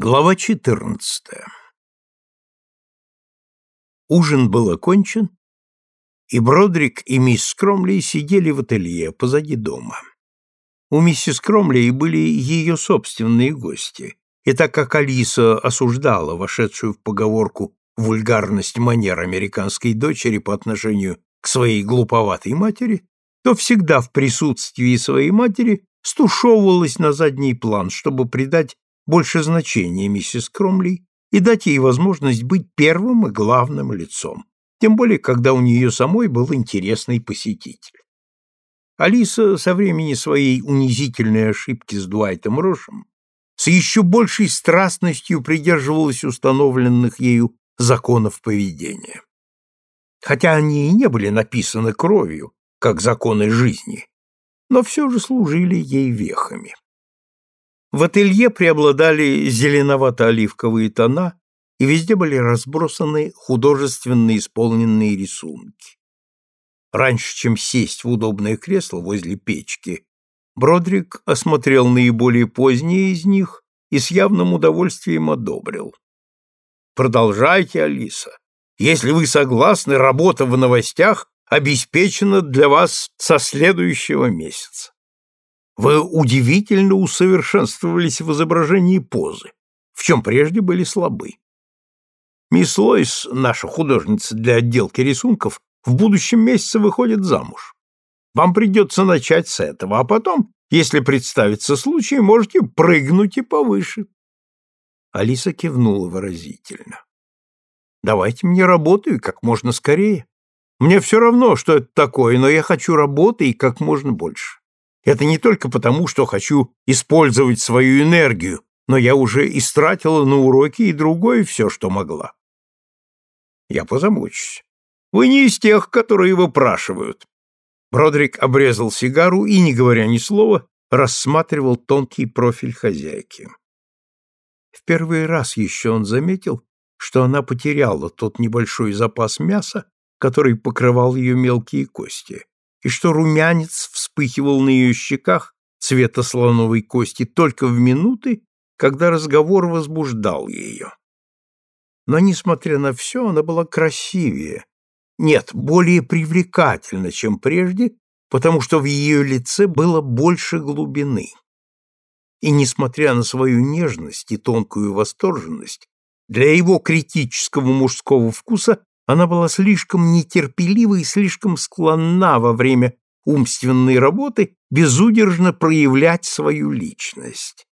Глава 14. Ужин был окончен, и Бродрик и мисс Скромли сидели в ателье позади дома. У миссис Кромли были ее собственные гости, и так как Алиса осуждала вошедшую в поговорку вульгарность манер американской дочери по отношению к своей глуповатой матери, то всегда в присутствии своей матери стушевывалась на задний план, чтобы придать больше значения миссис Кромли и дать ей возможность быть первым и главным лицом, тем более, когда у нее самой был интересный посетитель. Алиса со времени своей унизительной ошибки с Дуайтом Рошем с еще большей страстностью придерживалась установленных ею законов поведения. Хотя они и не были написаны кровью, как законы жизни, но все же служили ей вехами. В ателье преобладали зеленовато-оливковые тона, и везде были разбросаны художественно исполненные рисунки. Раньше, чем сесть в удобное кресло возле печки, Бродрик осмотрел наиболее поздние из них и с явным удовольствием одобрил. «Продолжайте, Алиса. Если вы согласны, работа в новостях обеспечена для вас со следующего месяца. Вы удивительно усовершенствовались в изображении позы, в чем прежде были слабы. Мисс Лойс, наша художница для отделки рисунков, в будущем месяце выходит замуж. Вам придется начать с этого, а потом, если представится случай, можете прыгнуть и повыше. Алиса кивнула выразительно. Давайте мне работу как можно скорее. Мне все равно, что это такое, но я хочу работы и как можно больше. Это не только потому, что хочу использовать свою энергию, но я уже истратила на уроки и другое все, что могла. Я позамучусь. Вы не из тех, которые выпрашивают. Бродрик обрезал сигару и, не говоря ни слова, рассматривал тонкий профиль хозяйки. В первый раз еще он заметил, что она потеряла тот небольшой запас мяса, который покрывал ее мелкие кости и что румянец вспыхивал на ее щеках цвета слоновой кости только в минуты, когда разговор возбуждал ее. Но, несмотря на все, она была красивее, нет, более привлекательна, чем прежде, потому что в ее лице было больше глубины. И, несмотря на свою нежность и тонкую восторженность, для его критического мужского вкуса она была слишком нетерпелива и слишком склонна во время умственной работы безудержно проявлять свою личность.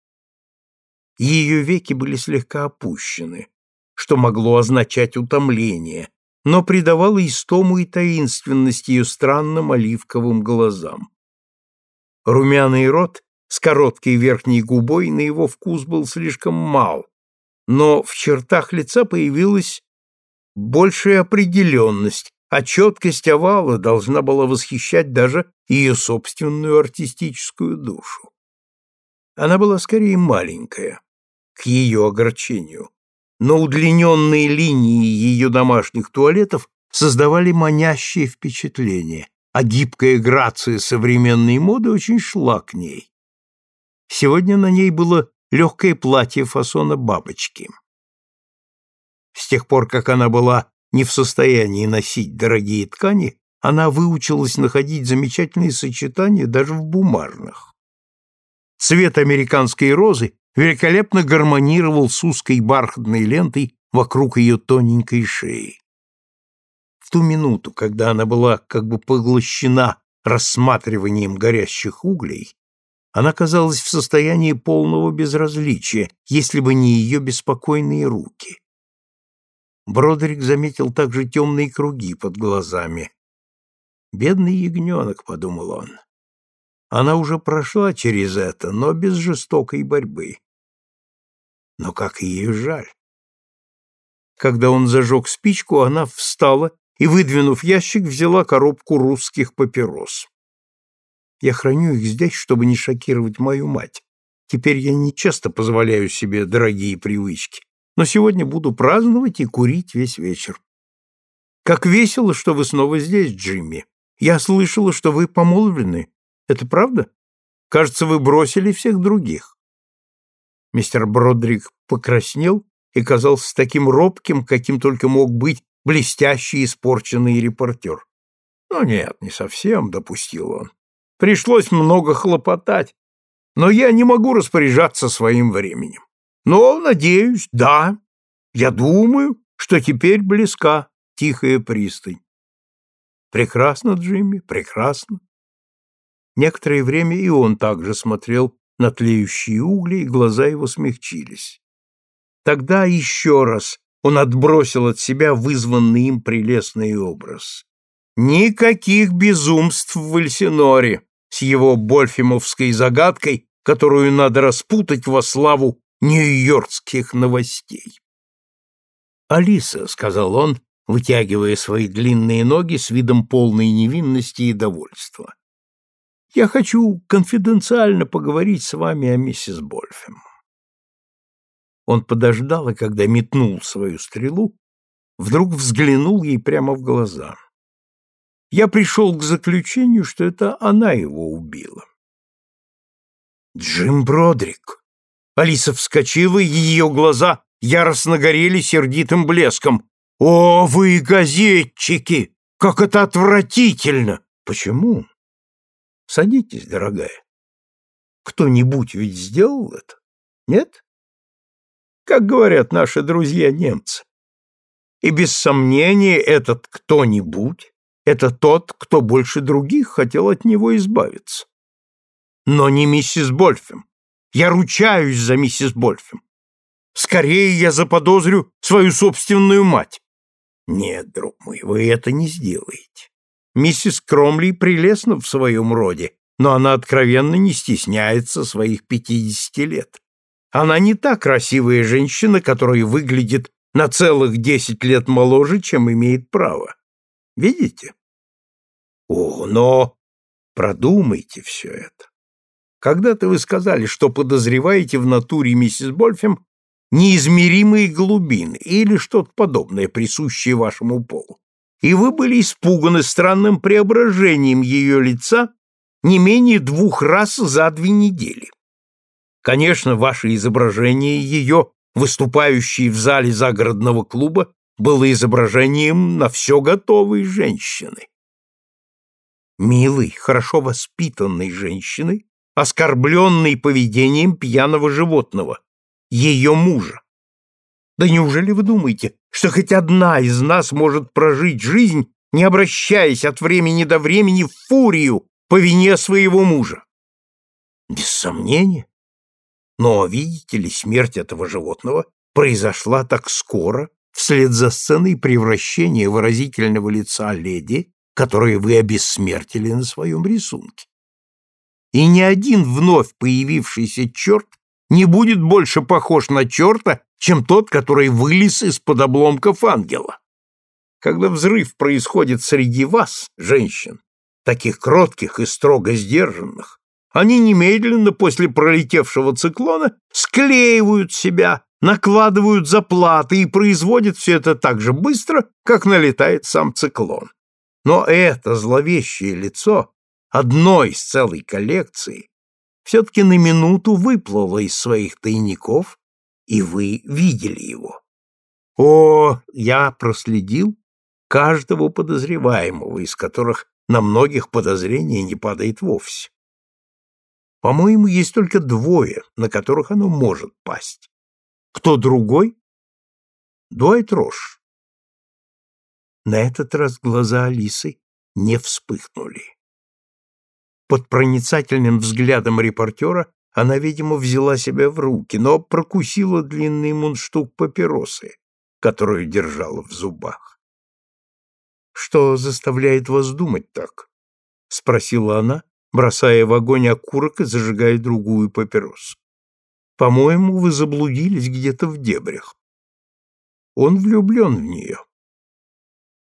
Ее веки были слегка опущены, что могло означать утомление, но придавало истому и таинственность ее странным оливковым глазам. Румяный рот с короткой верхней губой на его вкус был слишком мал, но в чертах лица появилась большая определенность, а четкость овала должна была восхищать даже ее собственную артистическую душу. Она была скорее маленькая, к ее огорчению, но удлиненные линии ее домашних туалетов создавали манящее впечатление, а гибкая грация современной моды очень шла к ней. Сегодня на ней было легкое платье фасона бабочки. С тех пор, как она была не в состоянии носить дорогие ткани, она выучилась находить замечательные сочетания даже в бумажных. Цвет американской розы великолепно гармонировал с узкой бархатной лентой вокруг ее тоненькой шеи. В ту минуту, когда она была как бы поглощена рассматриванием горящих углей, она казалась в состоянии полного безразличия, если бы не ее беспокойные руки. Бродерик заметил также темные круги под глазами. «Бедный ягненок», — подумал он. Она уже прошла через это, но без жестокой борьбы. Но как ее жаль. Когда он зажег спичку, она встала и, выдвинув ящик, взяла коробку русских папирос. Я храню их здесь, чтобы не шокировать мою мать. Теперь я не часто позволяю себе дорогие привычки но сегодня буду праздновать и курить весь вечер. Как весело, что вы снова здесь, Джимми. Я слышала, что вы помолвлены. Это правда? Кажется, вы бросили всех других. Мистер Бродрик покраснел и казался таким робким, каким только мог быть блестящий испорченный репортер. «Ну нет, не совсем», — допустил он. «Пришлось много хлопотать, но я не могу распоряжаться своим временем. Но, надеюсь, да, я думаю, что теперь близка тихая пристань. Прекрасно, Джимми, прекрасно. Некоторое время и он также смотрел на тлеющие угли, и глаза его смягчились. Тогда еще раз он отбросил от себя вызванный им прелестный образ. Никаких безумств в Эльсиноре с его больфимовской загадкой, которую надо распутать во славу нью-йоркских новостей. «Алиса», — сказал он, вытягивая свои длинные ноги с видом полной невинности и довольства, — «я хочу конфиденциально поговорить с вами о миссис Больфем». Он подождал, и когда метнул свою стрелу, вдруг взглянул ей прямо в глаза. Я пришел к заключению, что это она его убила. Джим Бродрик. Алиса вскочила, и ее глаза яростно горели сердитым блеском. «О, вы газетчики! Как это отвратительно!» «Почему?» «Садитесь, дорогая. Кто-нибудь ведь сделал это? Нет?» Как говорят наши друзья-немцы. И без сомнения этот кто-нибудь — это тот, кто больше других хотел от него избавиться. Но не миссис Больфем. Я ручаюсь за миссис Больфем. Скорее я заподозрю свою собственную мать. Нет, друг мой, вы это не сделаете. Миссис Кромли прелестна в своем роде, но она откровенно не стесняется своих пятидесяти лет. Она не та красивая женщина, которая выглядит на целых десять лет моложе, чем имеет право. Видите? О, но продумайте все это. Когда-то вы сказали, что подозреваете в натуре миссис Больфем неизмеримые глубины или что-то подобное, присущее вашему полу. И вы были испуганы странным преображением ее лица не менее двух раз за две недели. Конечно, ваше изображение ее, выступающей в зале загородного клуба, было изображением на все готовой женщины. Милой, хорошо воспитанной женщины, оскорбленной поведением пьяного животного, ее мужа. Да неужели вы думаете, что хоть одна из нас может прожить жизнь, не обращаясь от времени до времени в фурию по вине своего мужа? Без сомнения. Но, видите ли, смерть этого животного произошла так скоро, вслед за сценой превращения выразительного лица леди, которое вы обессмертили на своем рисунке. И ни один вновь появившийся черт не будет больше похож на черта, чем тот, который вылез из-под обломков ангела. Когда взрыв происходит среди вас, женщин, таких кротких и строго сдержанных, они немедленно после пролетевшего циклона склеивают себя, накладывают заплаты и производят все это так же быстро, как налетает сам циклон. Но это зловещее лицо, одно из целой коллекции, все-таки на минуту выплыло из своих тайников, и вы видели его. О, я проследил каждого подозреваемого, из которых на многих подозрения не падает вовсе. По-моему, есть только двое, на которых оно может пасть. Кто другой? Дуайт Рош. На этот раз глаза Алисы не вспыхнули. Под проницательным взглядом репортера она, видимо, взяла себя в руки, но прокусила длинный мундштук папиросы, которую держала в зубах. «Что заставляет вас думать так?» — спросила она, бросая в огонь окурок и зажигая другую папиросу. «По-моему, вы заблудились где-то в дебрях. Он влюблен в нее».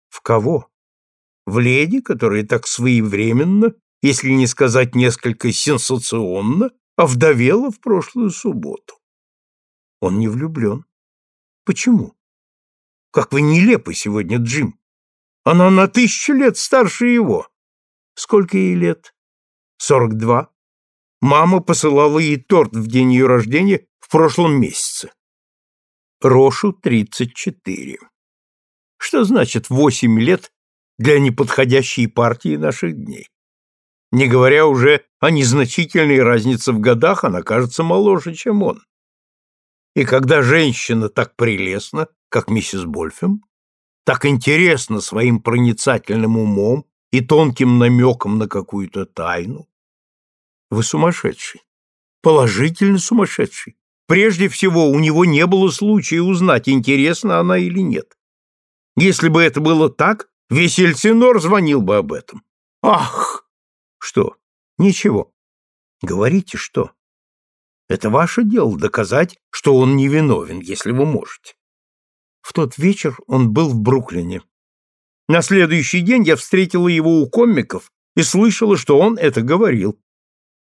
«В кого?» «В леди, которая так своевременно если не сказать несколько сенсационно, овдовела в прошлую субботу. Он не влюблен. Почему? Как вы нелепы сегодня, Джим. Она на тысячу лет старше его. Сколько ей лет? Сорок два. Мама посылала ей торт в день ее рождения в прошлом месяце. Рошу 34. Что значит 8 лет для неподходящей партии наших дней? Не говоря уже о незначительной разнице в годах, она кажется моложе, чем он. И когда женщина так прелестна, как миссис Больфем, так интересна своим проницательным умом и тонким намеком на какую-то тайну, вы сумасшедший, положительно сумасшедший. Прежде всего, у него не было случая узнать, интересна она или нет. Если бы это было так, весь Эльсинор звонил бы об этом. Ах! Что? Ничего. Говорите, что? Это ваше дело доказать, что он невиновен, если вы можете. В тот вечер он был в Бруклине. На следующий день я встретила его у комиков и слышала, что он это говорил.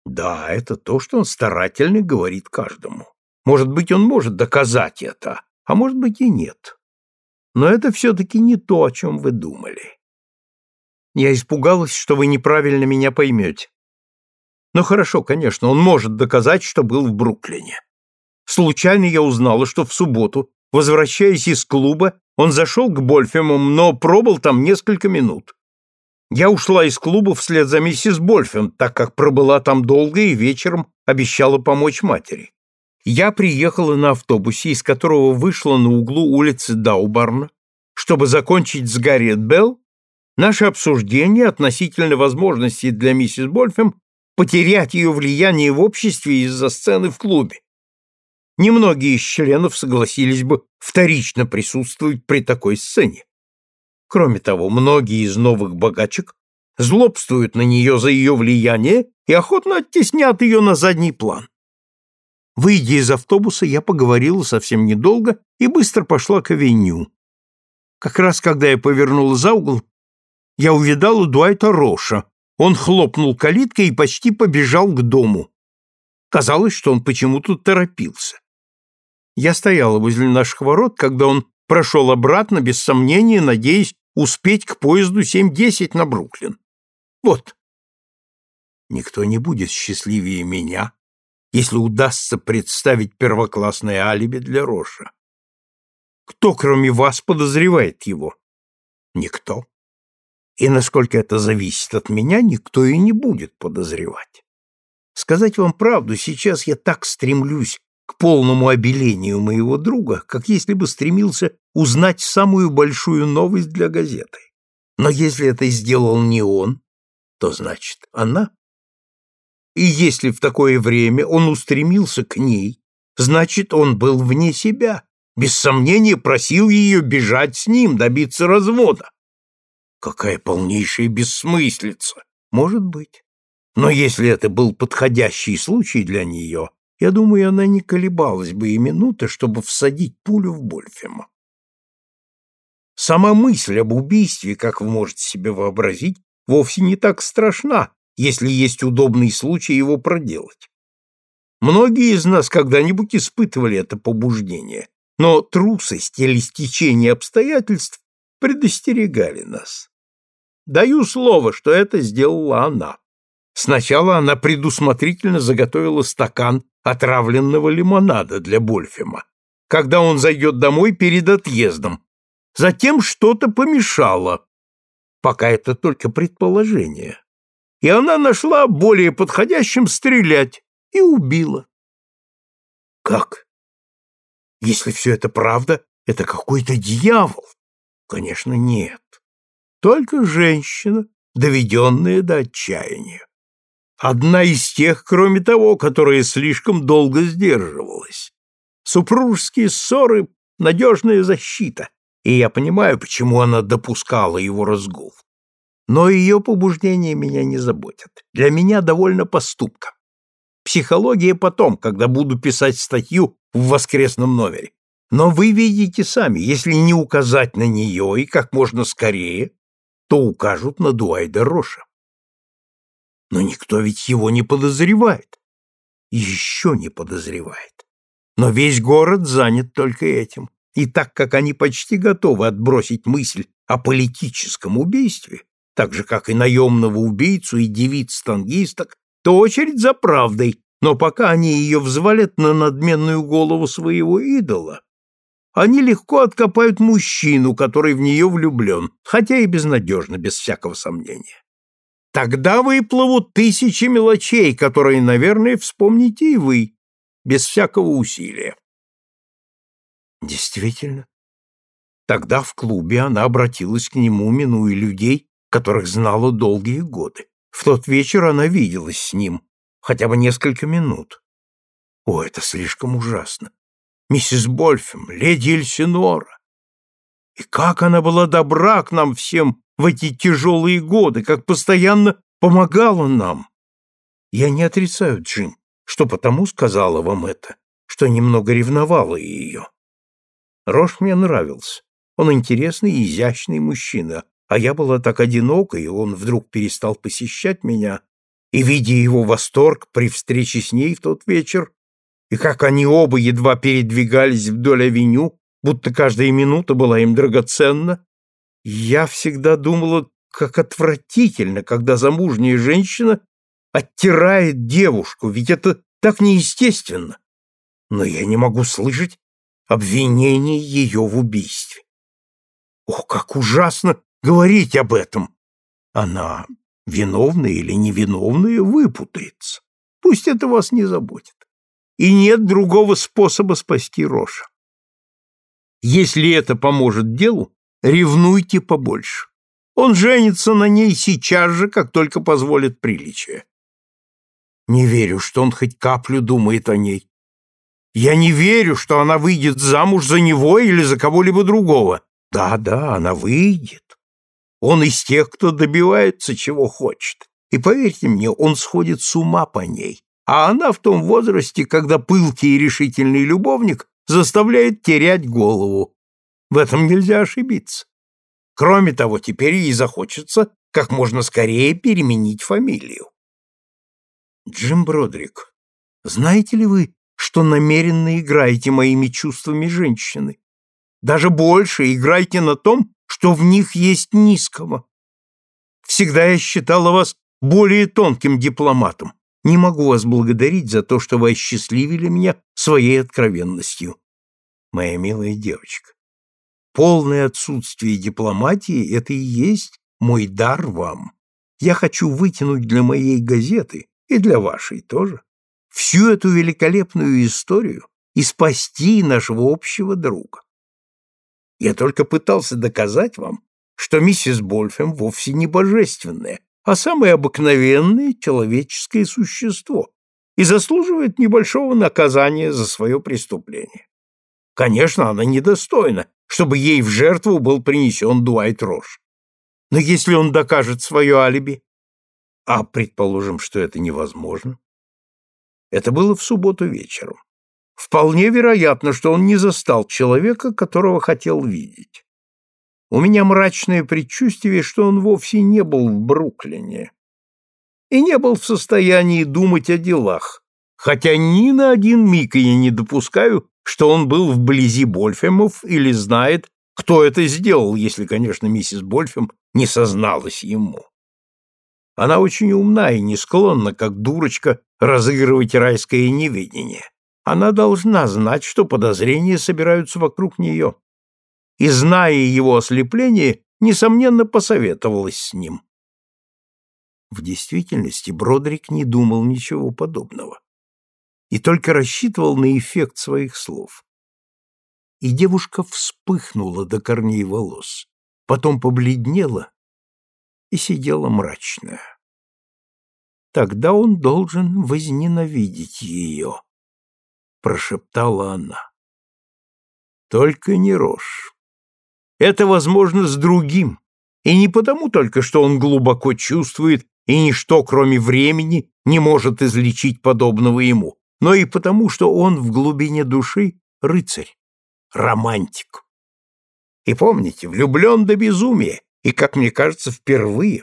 Да, это то, что он старательно говорит каждому. Может быть, он может доказать это, а может быть и нет. Но это все-таки не то, о чем вы думали. Я испугалась, что вы неправильно меня поймете. Ну хорошо, конечно, он может доказать, что был в Бруклине. Случайно я узнала, что в субботу, возвращаясь из клуба, он зашел к Больфемам, но пробыл там несколько минут. Я ушла из клуба вслед за миссис Больфем, так как пробыла там долго и вечером обещала помочь матери. Я приехала на автобусе, из которого вышла на углу улицы Даубарна, чтобы закончить с Гарриет Белл наше обсуждение относительно возможности для миссис Больфем потерять ее влияние в обществе из-за сцены в клубе. Немногие из членов согласились бы вторично присутствовать при такой сцене. Кроме того, многие из новых богачек злобствуют на нее за ее влияние и охотно оттеснят ее на задний план. Выйдя из автобуса, я поговорила совсем недолго и быстро пошла к авеню. Как раз когда я повернула за угол, я увидала Дуайта Роша. Он хлопнул калиткой и почти побежал к дому. Казалось, что он почему-то торопился. Я стояла возле наших ворот, когда он прошел обратно, без сомнения, надеясь успеть к поезду 7.10 на Бруклин. Вот. Никто не будет счастливее меня, если удастся представить первоклассное алиби для Роша. Кто, кроме вас, подозревает его? Никто. И насколько это зависит от меня, никто и не будет подозревать. Сказать вам правду, сейчас я так стремлюсь к полному обелению моего друга, как если бы стремился узнать самую большую новость для газеты. Но если это сделал не он, то значит она. И если в такое время он устремился к ней, значит, он был вне себя, без сомнения просил ее бежать с ним, добиться развода. Какая полнейшая бессмыслица! Может быть. Но если это был подходящий случай для нее, я думаю, она не колебалась бы и минуты, чтобы всадить пулю в Больфема. Сама мысль об убийстве, как вы можете себе вообразить, вовсе не так страшна, если есть удобный случай его проделать. Многие из нас когда-нибудь испытывали это побуждение, но трусость или стечение обстоятельств предостерегали нас. Даю слово, что это сделала она. Сначала она предусмотрительно заготовила стакан отравленного лимонада для Больфема, когда он зайдет домой перед отъездом. Затем что-то помешало. Пока это только предположение и она нашла более подходящим стрелять и убила. Как? Если все это правда, это какой-то дьявол. Конечно, нет. Только женщина, доведенная до отчаяния. Одна из тех, кроме того, которая слишком долго сдерживалась. Супружеские ссоры — надежная защита, и я понимаю, почему она допускала его разгул. Но ее побуждения меня не заботят. Для меня довольно поступка. Психология потом, когда буду писать статью в воскресном номере. Но вы видите сами, если не указать на нее и как можно скорее, то укажут на Дуайда Роша. Но никто ведь его не подозревает. Еще не подозревает. Но весь город занят только этим. И так как они почти готовы отбросить мысль о политическом убийстве, так же, как и наемного убийцу и девиц-тангисток, то очередь за правдой, но пока они ее взвалят на надменную голову своего идола, они легко откопают мужчину, который в нее влюблен, хотя и безнадежно, без всякого сомнения. Тогда выплывут тысячи мелочей, которые, наверное, вспомните и вы, без всякого усилия. Действительно. Тогда в клубе она обратилась к нему, минуя людей, которых знала долгие годы. В тот вечер она виделась с ним, хотя бы несколько минут. О, это слишком ужасно. Миссис Больфем, леди Эльсинора. И как она была добра к нам всем в эти тяжелые годы, как постоянно помогала нам. Я не отрицаю, Джин, что потому сказала вам это, что немного ревновала ее. Рош мне нравился. Он интересный и изящный мужчина, а я была так одинока, и он вдруг перестал посещать меня, и, видя его восторг при встрече с ней в тот вечер, и как они оба едва передвигались вдоль авеню, будто каждая минута была им драгоценна, я всегда думала, как отвратительно, когда замужняя женщина оттирает девушку, ведь это так неестественно. Но я не могу слышать обвинений ее в убийстве. О, как ужасно говорить об этом! Она, виновная или невиновная, выпутается. Пусть это вас не заботит. И нет другого способа спасти Роша. Если это поможет делу, ревнуйте побольше. Он женится на ней сейчас же, как только позволит приличие. Не верю, что он хоть каплю думает о ней. Я не верю, что она выйдет замуж за него или за кого-либо другого. Да-да, она выйдет. Он из тех, кто добивается, чего хочет. И поверьте мне, он сходит с ума по ней. А она в том возрасте, когда пылкий и решительный любовник заставляет терять голову. В этом нельзя ошибиться. Кроме того, теперь ей захочется как можно скорее переменить фамилию. Джим Бродрик, знаете ли вы, что намеренно играете моими чувствами женщины? Даже больше играйте на том, что в них есть низкого. Всегда я считала вас более тонким дипломатом. Не могу вас благодарить за то, что вы осчастливили меня своей откровенностью. Моя милая девочка, полное отсутствие дипломатии — это и есть мой дар вам. Я хочу вытянуть для моей газеты, и для вашей тоже, всю эту великолепную историю и спасти нашего общего друга. Я только пытался доказать вам, что миссис Больфем вовсе не божественная, а самое обыкновенное человеческое существо и заслуживает небольшого наказания за свое преступление. Конечно, она недостойна, чтобы ей в жертву был принесен Дуайт Рош. Но если он докажет свое алиби, а предположим, что это невозможно, это было в субботу вечером. Вполне вероятно, что он не застал человека, которого хотел видеть. У меня мрачное предчувствие, что он вовсе не был в Бруклине и не был в состоянии думать о делах, хотя ни на один миг я не допускаю, что он был вблизи Больфемов или знает, кто это сделал, если, конечно, миссис Больфем не созналась ему. Она очень умна и не склонна, как дурочка, разыгрывать райское неведение. Она должна знать, что подозрения собираются вокруг нее и, зная его ослепление, несомненно, посоветовалась с ним. В действительности Бродрик не думал ничего подобного и только рассчитывал на эффект своих слов. И девушка вспыхнула до корней волос, потом побледнела и сидела мрачная. Тогда он должен возненавидеть ее, прошептала она. Только не рожь. Это возможно с другим, и не потому только, что он глубоко чувствует, и ничто, кроме времени, не может излечить подобного ему, но и потому, что он в глубине души рыцарь, романтик. И помните, влюблен до безумия, и, как мне кажется, впервые.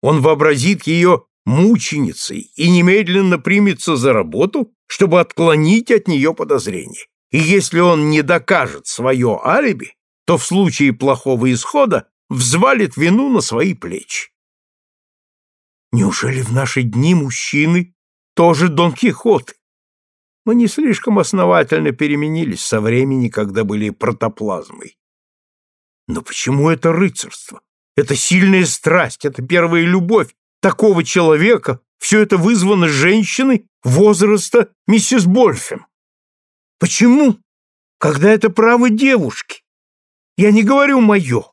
Он вообразит ее мученицей и немедленно примется за работу, чтобы отклонить от нее подозрения. И если он не докажет свое алиби, то в случае плохого исхода взвалит вину на свои плечи. Неужели в наши дни мужчины тоже Дон Кихоты? Мы не слишком основательно переменились со времени, когда были протоплазмой. Но почему это рыцарство? Это сильная страсть, это первая любовь такого человека, все это вызвано женщиной возраста миссис Больфем. Почему? Когда это право девушки. Я не говорю мое.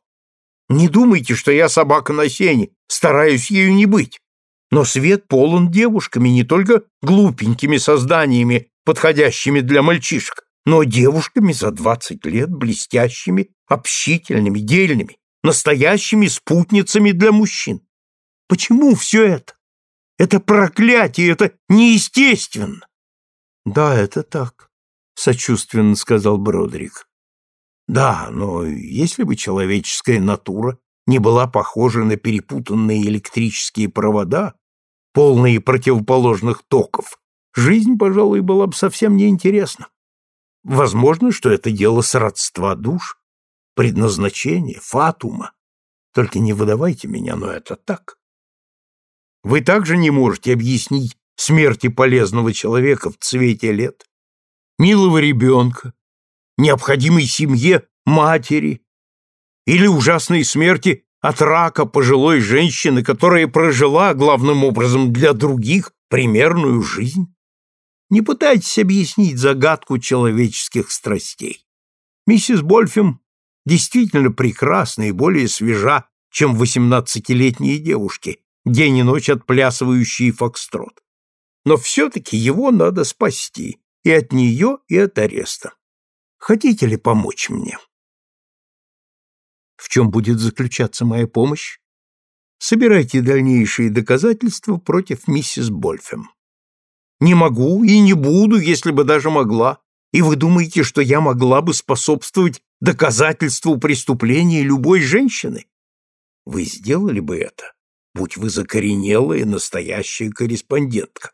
Не думайте, что я собака на сене, стараюсь ею не быть. Но свет полон девушками, не только глупенькими созданиями, подходящими для мальчишек, но девушками за двадцать лет, блестящими, общительными, дельными, настоящими спутницами для мужчин. Почему все это? Это проклятие, это неестественно. Да, это так, сочувственно сказал Бродрик. Да, но если бы человеческая натура не была похожа на перепутанные электрические провода, полные противоположных токов, жизнь, пожалуй, была бы совсем неинтересна. Возможно, что это дело сродства душ, предназначения, фатума. Только не выдавайте меня, но это так. Вы также не можете объяснить смерти полезного человека в цвете лет, милого ребенка, необходимой семье матери или ужасной смерти от рака пожилой женщины, которая прожила, главным образом для других, примерную жизнь? Не пытайтесь объяснить загадку человеческих страстей. Миссис Больфем действительно прекрасна и более свежа, чем восемнадцатилетние девушки, день и ночь отплясывающие фокстрот. Но все-таки его надо спасти и от нее, и от ареста. Хотите ли помочь мне? В чем будет заключаться моя помощь? Собирайте дальнейшие доказательства против миссис Больфем. Не могу и не буду, если бы даже могла. И вы думаете, что я могла бы способствовать доказательству преступления любой женщины? Вы сделали бы это, будь вы закоренелая настоящая корреспондентка.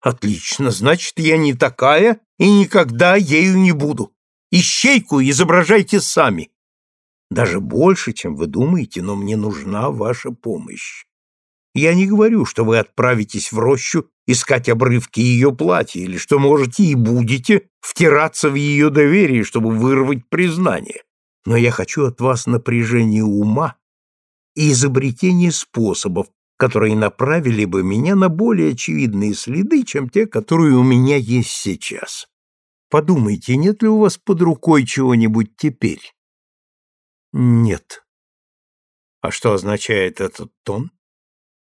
Отлично, значит, я не такая и никогда ею не буду. Ищейку изображайте сами. Даже больше, чем вы думаете, но мне нужна ваша помощь. Я не говорю, что вы отправитесь в рощу искать обрывки ее платья, или что можете и будете втираться в ее доверие, чтобы вырвать признание. Но я хочу от вас напряжения ума и изобретения способов, которые направили бы меня на более очевидные следы, чем те, которые у меня есть сейчас. Подумайте, нет ли у вас под рукой чего-нибудь теперь? Нет. А что означает этот тон?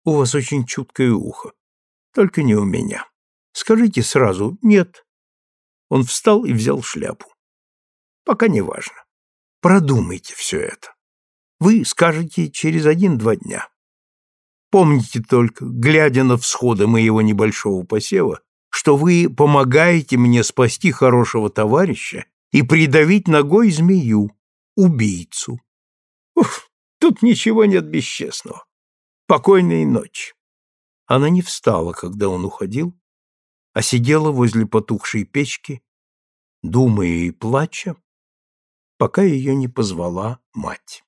У вас очень чуткое ухо. Только не у меня. Скажите сразу «нет». Он встал и взял шляпу. Пока не важно. Продумайте все это. Вы скажете через один-два дня. Помните только, глядя на всходы моего небольшого посева, что вы помогаете мне спасти хорошего товарища и придавить ногой змею, убийцу. Уф, тут ничего нет бесчестного. Покойной ночи. Она не встала, когда он уходил, а сидела возле потухшей печки, думая и плача, пока ее не позвала мать.